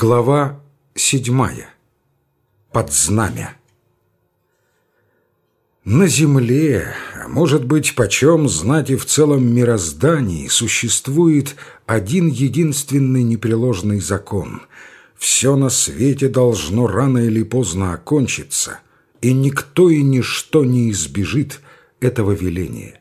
Глава седьмая. Под знамя. На земле, а может быть, почем знать и в целом мироздании, существует один единственный непреложный закон. Все на свете должно рано или поздно окончиться, и никто и ничто не избежит этого веления.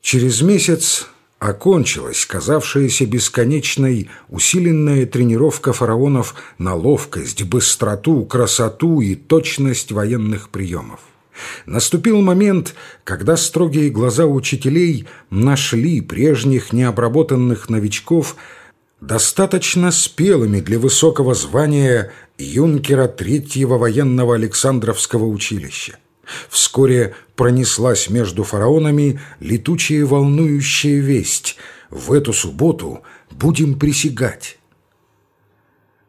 Через месяц окончилась казавшаяся бесконечной усиленная тренировка фараонов на ловкость, быстроту, красоту и точность военных приемов. Наступил момент, когда строгие глаза учителей нашли прежних необработанных новичков достаточно спелыми для высокого звания юнкера Третьего военного Александровского училища. Вскоре пронеслась между фараонами летучая волнующая весть. В эту субботу будем присягать.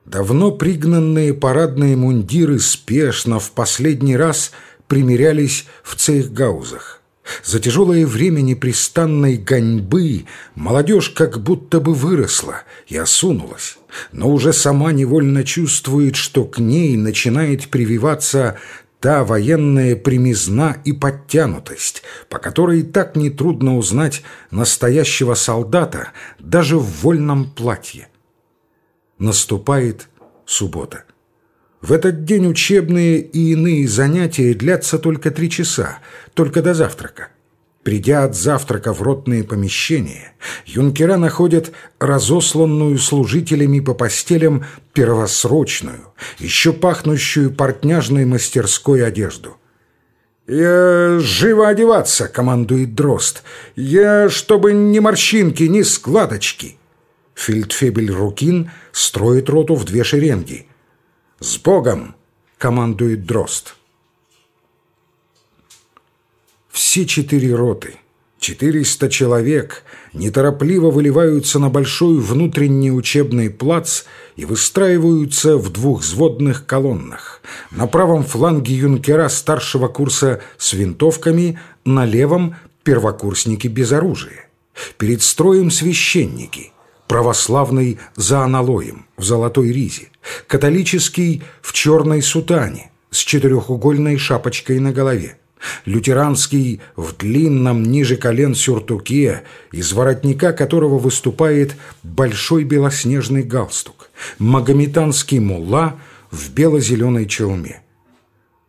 Давно пригнанные парадные мундиры спешно в последний раз примерялись в цейхгаузах. За тяжелое время непрестанной гоньбы молодежь как будто бы выросла и осунулась, но уже сама невольно чувствует, что к ней начинает прививаться та военная примизна и подтянутость, по которой так нетрудно узнать настоящего солдата даже в вольном платье. Наступает суббота. В этот день учебные и иные занятия длятся только три часа, только до завтрака. Придя от завтрака в ротные помещения, юнкера находят разосланную служителями по постелям первосрочную, еще пахнущую портняжной мастерской одежду. «Я живо одеваться!» — командует Дрозд. «Я, чтобы ни морщинки, ни складочки!» Фельдфебель Рукин строит роту в две шеренги. «С Богом!» — командует Дрозд. Все четыре роты, четыреста человек, неторопливо выливаются на большой внутренний учебный плац и выстраиваются в двухзводных колоннах. На правом фланге юнкера старшего курса с винтовками, на левом – первокурсники без оружия. Перед строем священники – православный за аналоем в золотой ризе, католический в черной сутане с четырехугольной шапочкой на голове лютеранский в длинном ниже колен сюртуке, из воротника которого выступает большой белоснежный галстук, магометанский мулла в бело-зеленой челме.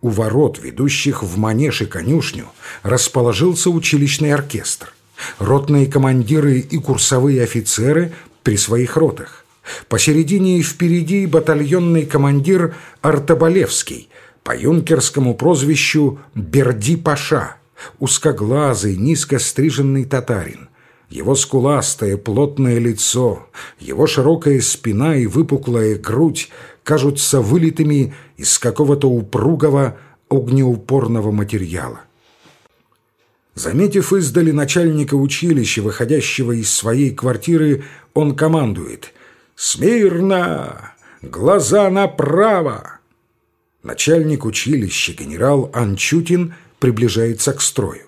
У ворот, ведущих в манеж и конюшню, расположился училищный оркестр. Ротные командиры и курсовые офицеры при своих ротах. Посередине и впереди батальонный командир Артобалевский – по юнкерскому прозвищу Берди-Паша, узкоглазый, низко стриженный татарин. Его скуластое, плотное лицо, его широкая спина и выпуклая грудь кажутся вылитыми из какого-то упругого огнеупорного материала. Заметив издали начальника училища, выходящего из своей квартиры, он командует «Смирно! Глаза направо!» Начальник училища генерал Анчутин приближается к строю.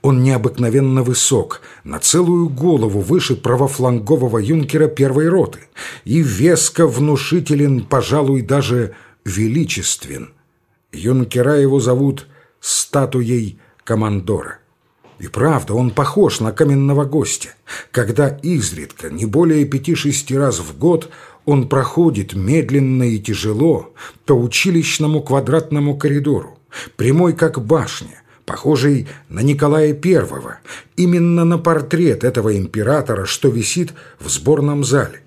Он необыкновенно высок, на целую голову выше правофлангового юнкера первой роты, и веско внушителен, пожалуй, даже величествен. Юнкера его зовут статуей командора. И правда, он похож на каменного гостя, когда изредка, не более пяти-шести раз в год, он проходит медленно и тяжело по училищному квадратному коридору, прямой как башня, похожий на Николая Первого, именно на портрет этого императора, что висит в сборном зале.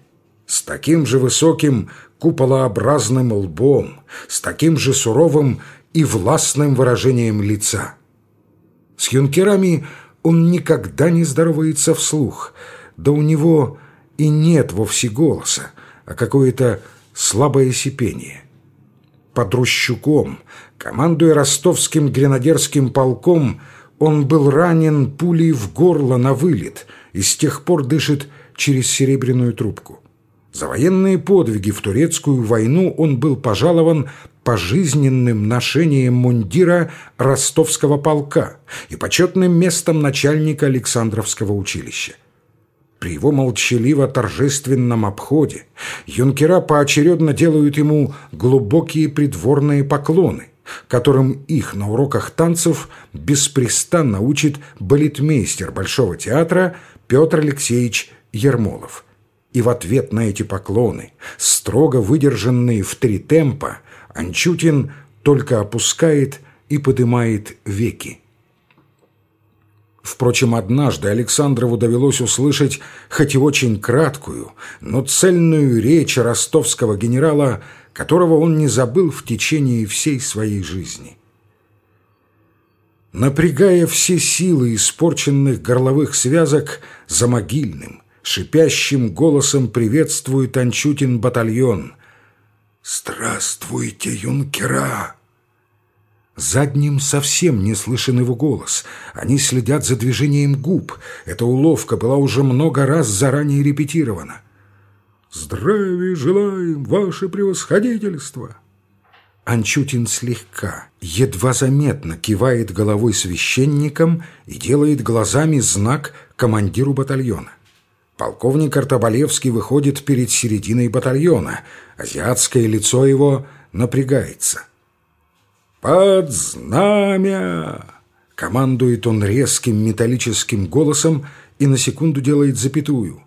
С таким же высоким куполообразным лбом, с таким же суровым и властным выражением лица. С юнкерами он никогда не здоровается вслух, да у него и нет вовсе голоса, а какое-то слабое сипение. Под Рущуком, командуя ростовским гренадерским полком, он был ранен пулей в горло на вылет и с тех пор дышит через серебряную трубку. За военные подвиги в турецкую войну он был пожалован пожизненным ношением мундира ростовского полка и почетным местом начальника Александровского училища. При его молчаливо-торжественном обходе юнкера поочередно делают ему глубокие придворные поклоны, которым их на уроках танцев беспрестанно учит балетмейстер Большого театра Петр Алексеевич Ермолов. И в ответ на эти поклоны, строго выдержанные в три темпа, Анчутин только опускает и поднимает веки. Впрочем, однажды Александрову довелось услышать, хоть и очень краткую, но цельную речь ростовского генерала, которого он не забыл в течение всей своей жизни. Напрягая все силы испорченных горловых связок, за могильным, шипящим голосом приветствует Анчутин батальон. «Здравствуйте, юнкера!» Задним совсем не слышен его голос. Они следят за движением губ. Эта уловка была уже много раз заранее репетирована. «Здравия желаем, ваше превосходительство!» Анчутин слегка, едва заметно кивает головой священником и делает глазами знак командиру батальона. Полковник Артобалевский выходит перед серединой батальона. Азиатское лицо его напрягается. «Под знамя!» Командует он резким металлическим голосом и на секунду делает запятую.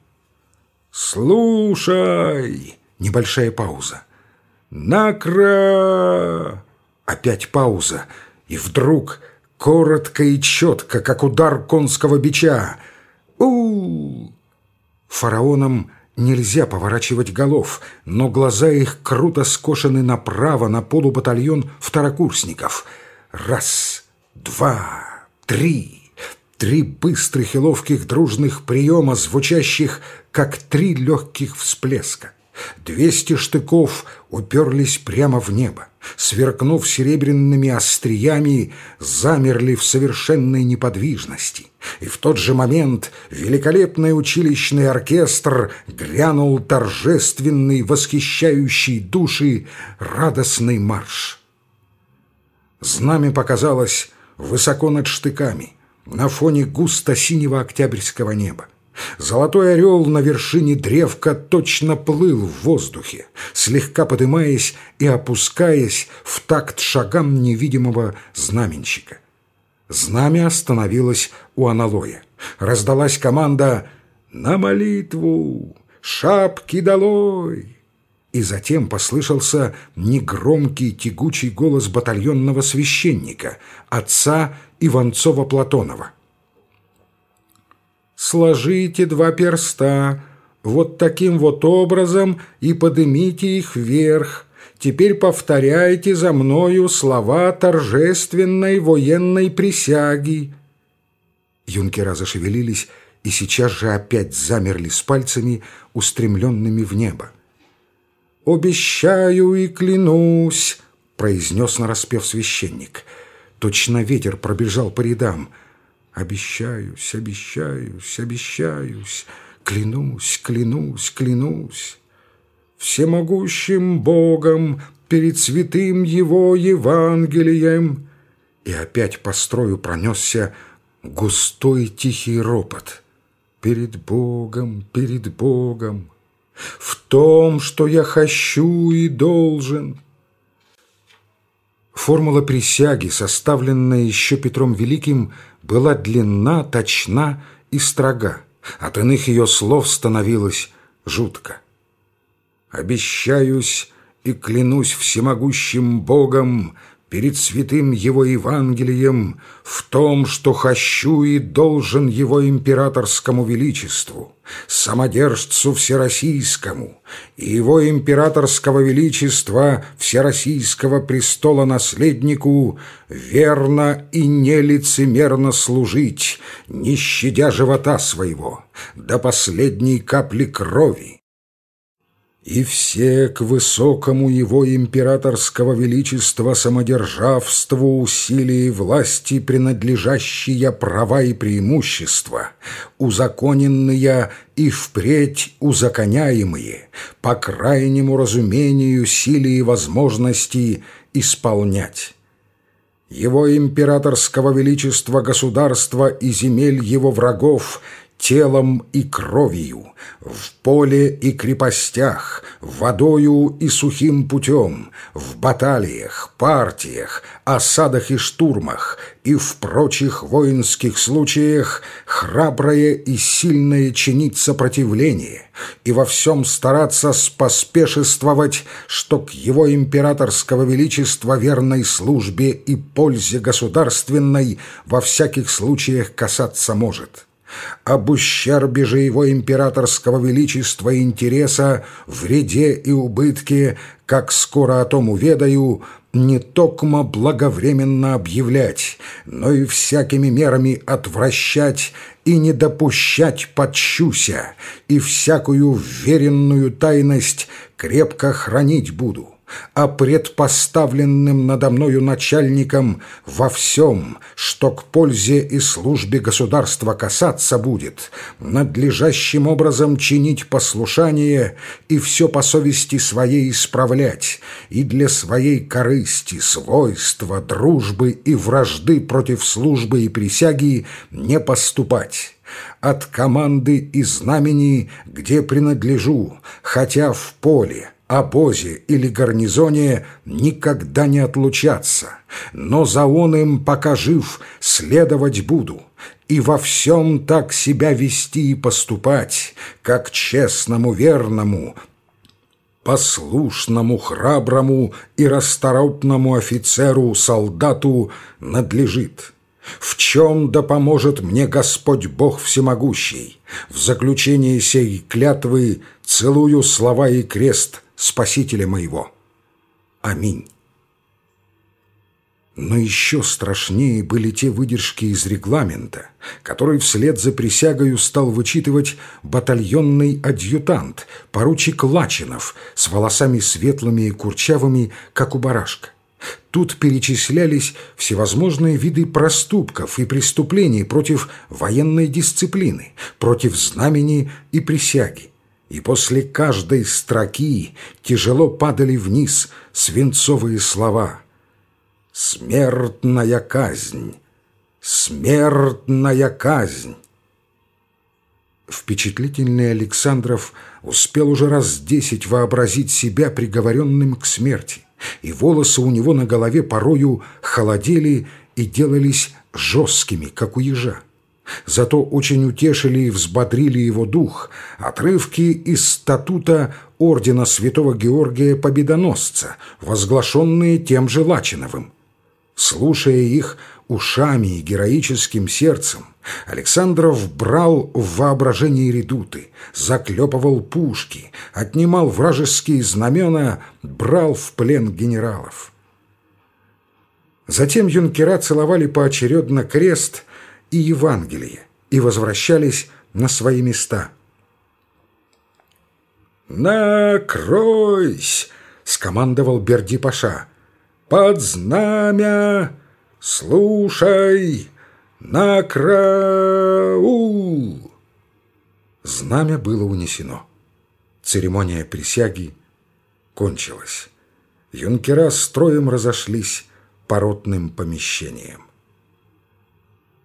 «Слушай!» Небольшая пауза. «Накра!» Опять пауза. И вдруг, коротко и четко, как удар конского бича. у Фараонам Нельзя поворачивать голов, но глаза их круто скошены направо на полубатальон второкурсников. Раз, два, три. Три быстрых и ловких дружных приема, звучащих, как три легких всплеска. Двести штыков уперлись прямо в небо, сверкнув серебряными остриями, замерли в совершенной неподвижности. И в тот же момент великолепный училищный оркестр грянул торжественный, восхищающий души радостный марш. Знамя показалось высоко над штыками, на фоне густо-синего октябрьского неба. Золотой орел на вершине древка точно плыл в воздухе, слегка подымаясь и опускаясь в такт шагам невидимого знаменщика. Знамя остановилось у аналоя. Раздалась команда «На молитву! Шапки долой!» И затем послышался негромкий тягучий голос батальонного священника, отца Иванцова-Платонова сложите два перста вот таким вот образом и поднимите их вверх. Теперь повторяйте за мною слова торжественной военной присяги». Юнкера зашевелились и сейчас же опять замерли с пальцами, устремленными в небо. «Обещаю и клянусь», — произнес нараспев священник. Точно ветер пробежал по рядам — Обещаюсь, обещаюсь, обещаюсь, клянусь, клянусь, клянусь. Всемогущим Богом перед святым Его Евангелием. И опять по строю пронесся густой тихий ропот. Перед Богом, перед Богом, в том, что я хочу и должен, Формула присяги, составленная еще Петром Великим, была длинна, точна и строга. От иных ее слов становилось жутко. «Обещаюсь и клянусь всемогущим Богом перед святым Его Евангелием в том, что хочу и должен Его императорскому величеству, самодержцу всероссийскому и Его императорского величества всероссийского престола наследнику верно и нелицемерно служить, не щадя живота своего, до последней капли крови, и все к высокому его императорского величества самодержавству, усилий власти принадлежащие права и преимущества, узаконенные и впредь узаконяемые, по крайнему разумению силы и возможности исполнять. Его императорского величества государства и земель его врагов телом и кровью, в поле и крепостях, водою и сухим путем, в баталиях, партиях, осадах и штурмах и в прочих воинских случаях храброе и сильное чинить сопротивление и во всем стараться споспешествовать, что к его императорского величества верной службе и пользе государственной во всяких случаях касаться может» об ущербе же его императорского величества и интереса, вреде и убытке, как скоро о том уведаю, не токмо благовременно объявлять, но и всякими мерами отвращать и не допущать подщуся, и всякую веренную тайность крепко хранить буду а предпоставленным надо мною начальником во всем, что к пользе и службе государства касаться будет, надлежащим образом чинить послушание и все по совести своей исправлять, и для своей корысти, свойства, дружбы и вражды против службы и присяги не поступать. От команды и знамени, где принадлежу, хотя в поле, обозе или гарнизоне никогда не отлучаться, но за он им, пока жив, следовать буду, и во всем так себя вести и поступать, как честному, верному, послушному, храброму и расторопному офицеру-солдату надлежит». В чем да поможет мне Господь Бог Всемогущий? В заключении сей клятвы целую слова и крест Спасителя моего. Аминь. Но еще страшнее были те выдержки из регламента, который вслед за присягою стал вычитывать батальонный адъютант, поручик Лачинов, с волосами светлыми и курчавыми, как у барашка. Тут перечислялись всевозможные виды проступков и преступлений против военной дисциплины, против знамени и присяги и после каждой строки тяжело падали вниз свинцовые слова. «Смертная казнь! Смертная казнь!» Впечатлительный Александров успел уже раз десять вообразить себя приговоренным к смерти, и волосы у него на голове порою холодели и делались жесткими, как у ежа. Зато очень утешили и взбодрили его дух отрывки из статута ордена святого Георгия Победоносца, возглашенные тем же Лачиновым. Слушая их ушами и героическим сердцем, Александров брал в воображении редуты, заклепывал пушки, отнимал вражеские знамена, брал в плен генералов. Затем юнкера целовали поочередно крест – и Евангелие и возвращались на свои места. «Накройсь!» — скомандовал Берди Паша. «Под знамя! Слушай! Накраул!» Знамя было унесено. Церемония присяги кончилась. Юнкера строем разошлись по ротным помещениям.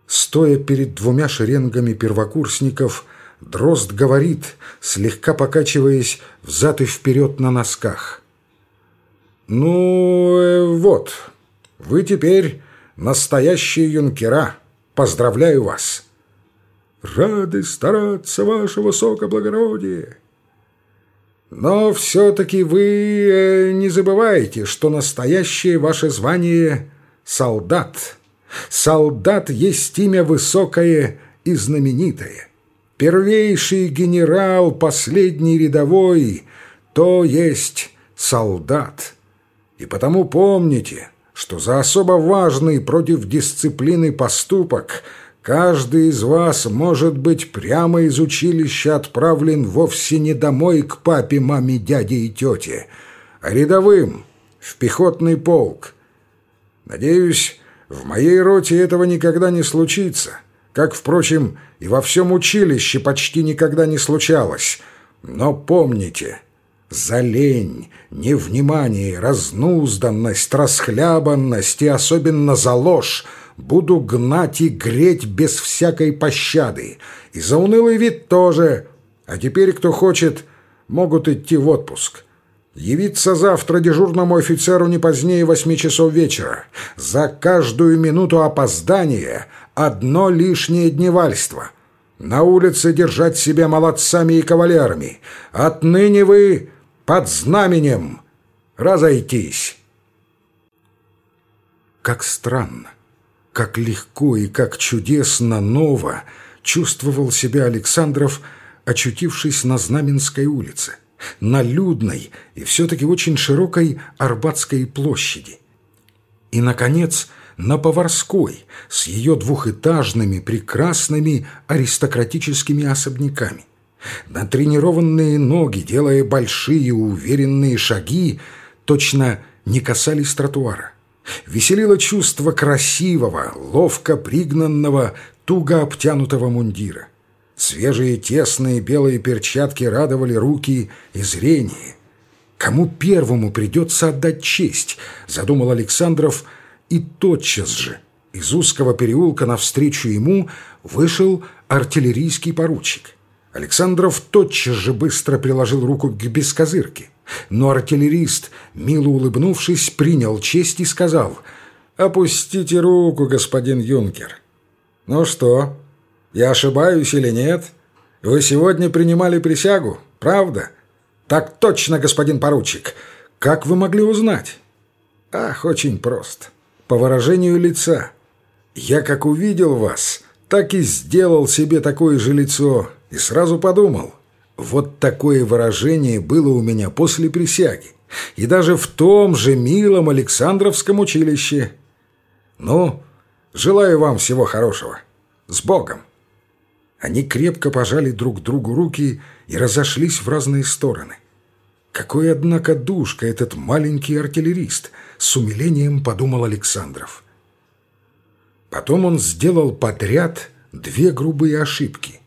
Стоя перед двумя шеренгами первокурсников, Дрозд говорит, слегка покачиваясь взад и вперед на носках. «Ну, э, вот, вы теперь настоящие юнкера. Поздравляю вас!» «Рады стараться, ваше высокоблагородие!» «Но все-таки вы э, не забывайте, что настоящее ваше звание — солдат». Солдат есть имя высокое и знаменитое. Первейший генерал, последний рядовой, то есть солдат. И потому помните, что за особо важный против дисциплины поступок каждый из вас может быть прямо из училища отправлен вовсе не домой к папе, маме, дяде и тете, а рядовым в пехотный полк. Надеюсь, в моей роте этого никогда не случится, как, впрочем, и во всем училище почти никогда не случалось. Но помните, за лень, невнимание, разнузданность, расхлябанность и особенно за ложь буду гнать и греть без всякой пощады. И за унылый вид тоже. А теперь, кто хочет, могут идти в отпуск. Явиться завтра дежурному офицеру не позднее восьми часов вечера. За каждую минуту опоздания одно лишнее дневальство. На улице держать себя молодцами и кавалерами. Отныне вы под знаменем. Разойтись. Как странно, как легко и как чудесно ново чувствовал себя Александров, очутившись на Знаменской улице на людной и все-таки очень широкой Арбатской площади. И, наконец, на Поварской с ее двухэтажными прекрасными аристократическими особняками. На тренированные ноги, делая большие уверенные шаги, точно не касались тротуара. Веселило чувство красивого, ловко пригнанного, туго обтянутого мундира. Свежие тесные белые перчатки радовали руки и зрение. «Кому первому придется отдать честь?» – задумал Александров, и тотчас же из узкого переулка навстречу ему вышел артиллерийский поручик. Александров тотчас же быстро приложил руку к бескозырке, но артиллерист, мило улыбнувшись, принял честь и сказал «Опустите руку, господин юнкер». «Ну что?» Я ошибаюсь или нет? Вы сегодня принимали присягу, правда? Так точно, господин поручик. Как вы могли узнать? Ах, очень просто. По выражению лица. Я как увидел вас, так и сделал себе такое же лицо и сразу подумал. Вот такое выражение было у меня после присяги. И даже в том же милом Александровском училище. Ну, желаю вам всего хорошего. С Богом! Они крепко пожали друг другу руки и разошлись в разные стороны. Какой, однако, душка этот маленький артиллерист, с умилением подумал Александров. Потом он сделал подряд две грубые ошибки.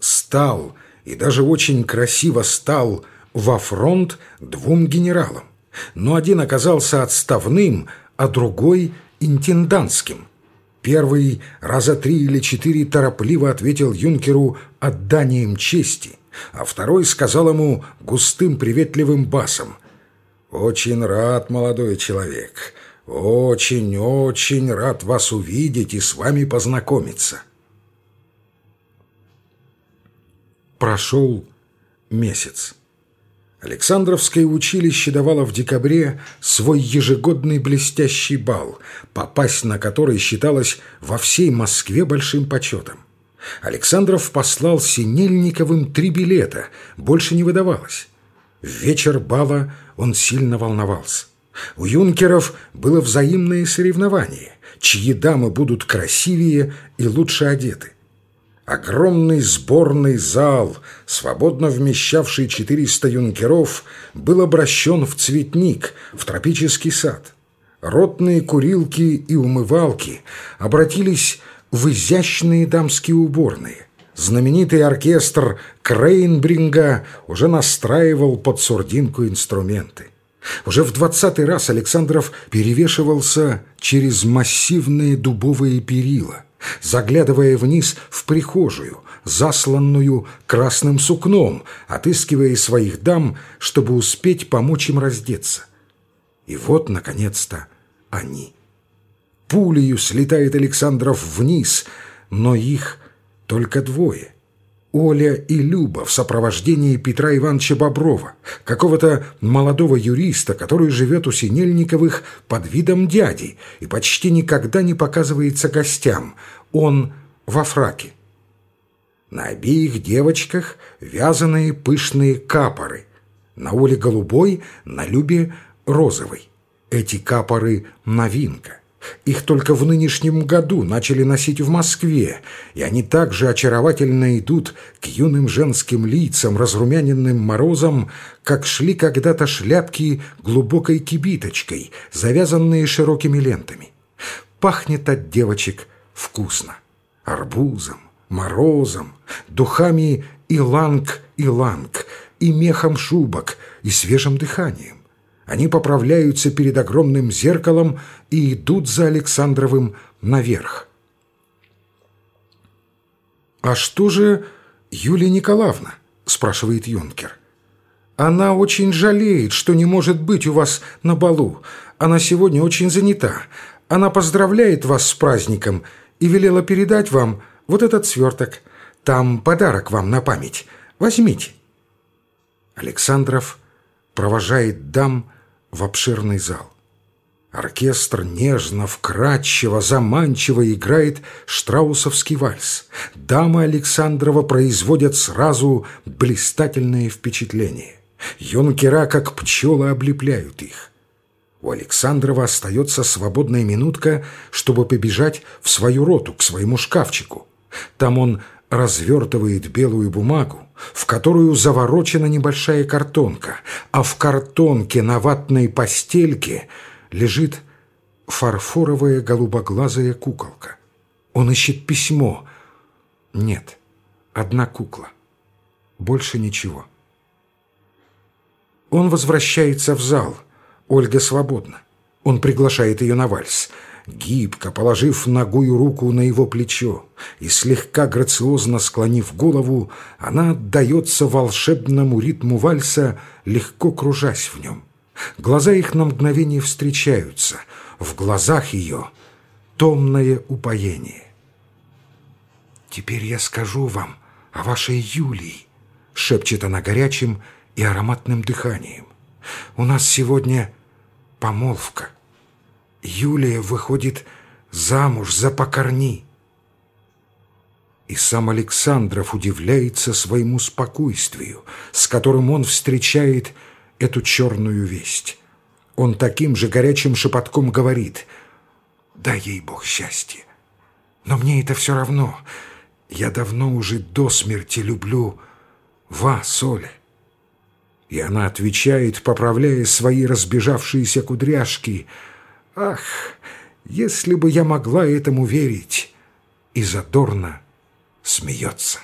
Стал, и даже очень красиво стал, во фронт двум генералам. Но один оказался отставным, а другой — интендантским — Первый раза три или четыре торопливо ответил юнкеру отданием чести, а второй сказал ему густым приветливым басом «Очень рад, молодой человек, очень-очень рад вас увидеть и с вами познакомиться». Прошел месяц. Александровское училище давало в декабре свой ежегодный блестящий бал, попасть на который считалось во всей Москве большим почетом. Александров послал Синельниковым три билета, больше не выдавалось. В вечер бала он сильно волновался. У юнкеров было взаимное соревнование, чьи дамы будут красивее и лучше одеты. Огромный сборный зал, свободно вмещавший 400 юнкеров, был обращен в цветник, в тропический сад. Ротные курилки и умывалки обратились в изящные дамские уборные. Знаменитый оркестр Крейнбринга уже настраивал под сурдинку инструменты. Уже в двадцатый раз Александров перевешивался через массивные дубовые перила заглядывая вниз в прихожую, засланную красным сукном, отыскивая своих дам, чтобы успеть помочь им раздеться. И вот, наконец-то, они. Пулею слетает Александров вниз, но их только двое. Оля и Люба в сопровождении Петра Ивановича Боброва, какого-то молодого юриста, который живет у Синельниковых под видом дяди и почти никогда не показывается гостям. Он во фраке. На обеих девочках вязаные пышные капоры. На Оле голубой, на Любе розовый. Эти капоры — новинка. Их только в нынешнем году начали носить в Москве, и они также очаровательно идут к юным женским лицам, разрумяненным морозом, как шли когда-то шляпки глубокой кибиточкой, завязанные широкими лентами. Пахнет от девочек вкусно. Арбузом, морозом, духами иланг-иланг, и мехом шубок, и свежим дыханием. Они поправляются перед огромным зеркалом и идут за Александровым наверх. «А что же Юлия Николаевна?» – спрашивает юнкер. «Она очень жалеет, что не может быть у вас на балу. Она сегодня очень занята. Она поздравляет вас с праздником и велела передать вам вот этот сверток. Там подарок вам на память. Возьмите». Александров провожает дам в обширный зал. Оркестр нежно, вкрадчиво, заманчиво играет штраусовский вальс. Дамы Александрова производят сразу блистательное впечатление. Юнкера, как пчелы, облепляют их. У Александрова остается свободная минутка, чтобы побежать в свою роту, к своему шкафчику. Там он развертывает белую бумагу, в которую заворочена небольшая картонка, а в картонке на ватной постельке лежит фарфоровая голубоглазая куколка. Он ищет письмо. Нет, одна кукла. Больше ничего. Он возвращается в зал. Ольга свободна. Он приглашает ее на вальс – гибко положив ногую руку на его плечо и слегка грациозно склонив голову, она отдается волшебному ритму вальса, легко кружась в нем. Глаза их на мгновение встречаются, в глазах ее томное упоение. «Теперь я скажу вам о вашей Юлии», — шепчет она горячим и ароматным дыханием. «У нас сегодня помолвка». Юлия выходит замуж за покорни. И сам Александров удивляется своему спокойствию, с которым он встречает эту черную весть. Он таким же горячим шепотком говорит «Дай ей Бог счастье, но мне это все равно. Я давно уже до смерти люблю вас, Оля». И она отвечает, поправляя свои разбежавшиеся кудряшки – Ах, если бы я могла этому верить! И задорно смеется.